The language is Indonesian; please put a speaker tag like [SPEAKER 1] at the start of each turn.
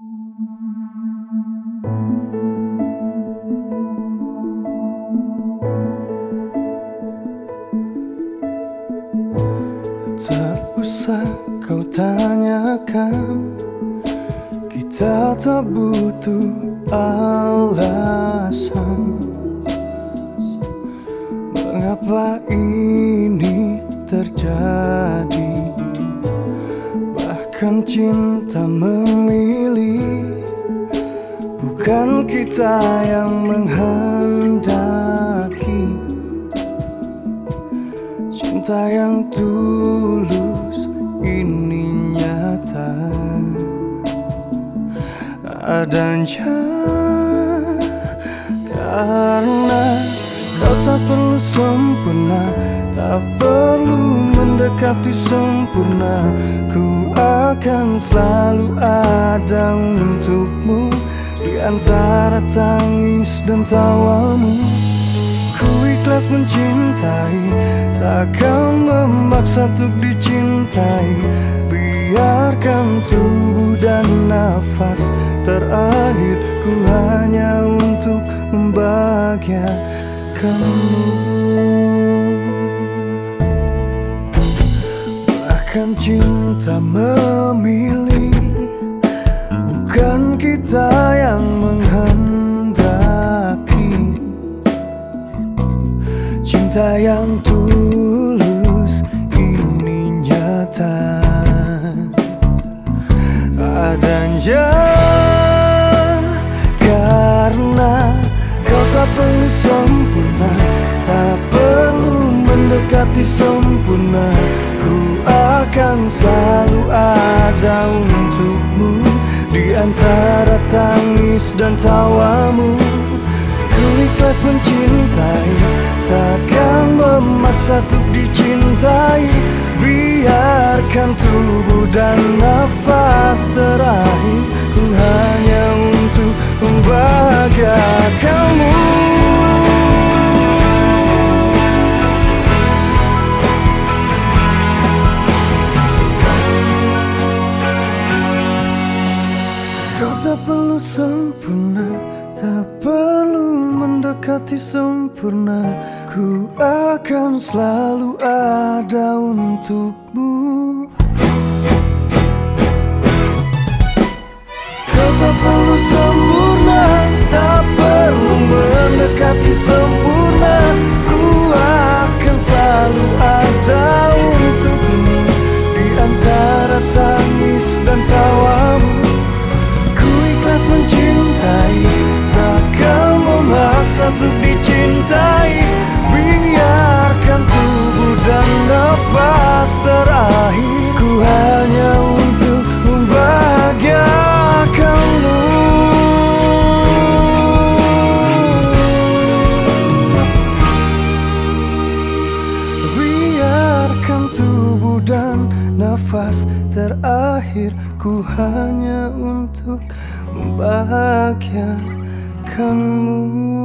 [SPEAKER 1] Tak usah kau tanyakan. Kita tak butuh alasan. Mengapa ini terjadi Bahkan cinta memilih Bukan kita yang menghendaki. Cinta yang tulus ini nyata. Adanya Karena kau tak perlu sempurna Tak perlu mendekati sempurna Ku akan selalu ada untukmu Di antara tangis dan tawamu. Ku ikhlas mencintai Takkan memaksa untuk dicintai. Biarkan tubuh dan nafas terakhir Ku hanya untuk membahagiakanmu. Bahkan cinta memilih Bukan kita yang menghendaki. Cinta yang tulus ini nyata. Adanya Karena kau tak perlu sempurna Tak perlu mendekati sempurna. Ku akan selalu ada untukmu Di antara tangis dan tawamu. Ku ikhlas mencintai Takkan memaksa untuk dicintai. Biarkan tubuh dan nafas terakhir Ku hanya untuk membahagiakanmu sempurna Tak perlu mendekati sempurna. Ku akan selalu ada untukmu. Kau tak perlu sempurna Tak perlu mendekati sempurna untuk dicintai. Biarkan tubuh dan nafas terakhir. Ku hanya untuk membahagiakanmu. Biarkan tubuh dan nafas terakhir. Ku hanya untuk membahagiakanmu